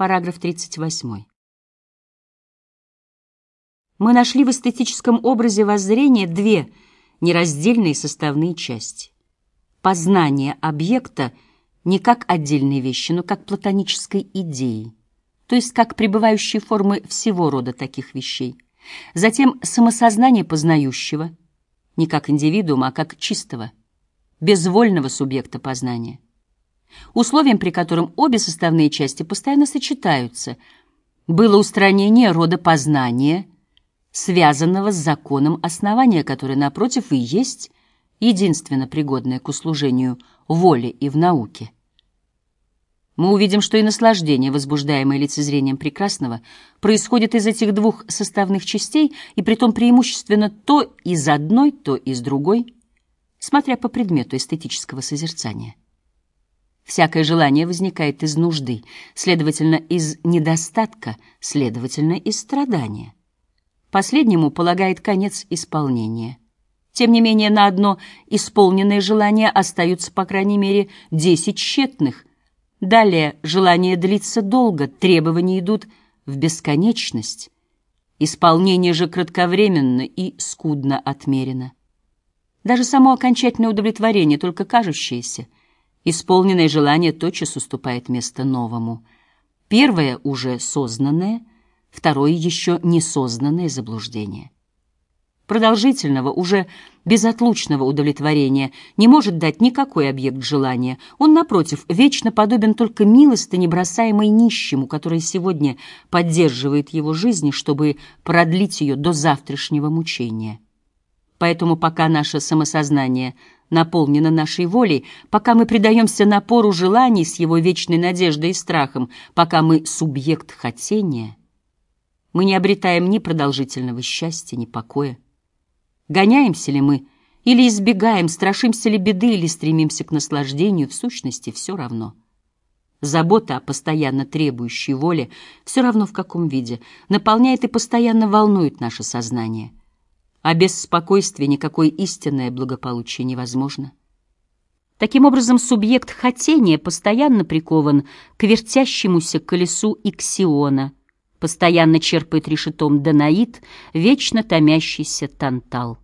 Параграф 38. Мы нашли в эстетическом образе воззрения две нераздельные составные части. Познание объекта не как отдельной вещи, но как платонической идеи, то есть как пребывающие формы всего рода таких вещей. Затем самосознание познающего, не как индивидуума, а как чистого, безвольного субъекта познания. Условием, при котором обе составные части постоянно сочетаются, было устранение рода познания – связанного с законом основания, которое, напротив, и есть единственно пригодное к услужению воле и в науке. Мы увидим, что и наслаждение, возбуждаемое лицезрением прекрасного, происходит из этих двух составных частей, и притом преимущественно то из одной, то из другой, смотря по предмету эстетического созерцания. Всякое желание возникает из нужды, следовательно, из недостатка, следовательно, из страдания. Последнему полагает конец исполнения. Тем не менее, на одно исполненное желание остаются, по крайней мере, десять тщетных. Далее желание длится долго, требования идут в бесконечность. Исполнение же кратковременно и скудно отмерено. Даже само окончательное удовлетворение, только кажущееся, исполненное желание тотчас уступает место новому. Первое уже сознанное — второе еще несознанное заблуждение. Продолжительного, уже безотлучного удовлетворения не может дать никакой объект желания. Он, напротив, вечно подобен только милостыне, бросаемой нищему, который сегодня поддерживает его жизнь, чтобы продлить ее до завтрашнего мучения. Поэтому пока наше самосознание наполнено нашей волей, пока мы предаемся напору желаний с его вечной надеждой и страхом, пока мы субъект хотения — мы не обретаем ни продолжительного счастья, ни покоя. Гоняемся ли мы или избегаем, страшимся ли беды или стремимся к наслаждению, в сущности, все равно. Забота о постоянно требующей воле, все равно в каком виде, наполняет и постоянно волнует наше сознание. А без спокойствия никакое истинное благополучие невозможно. Таким образом, субъект хотения постоянно прикован к вертящемуся колесу иксиона — постоянно черпает решетом Данаид, вечно томящийся Тантал.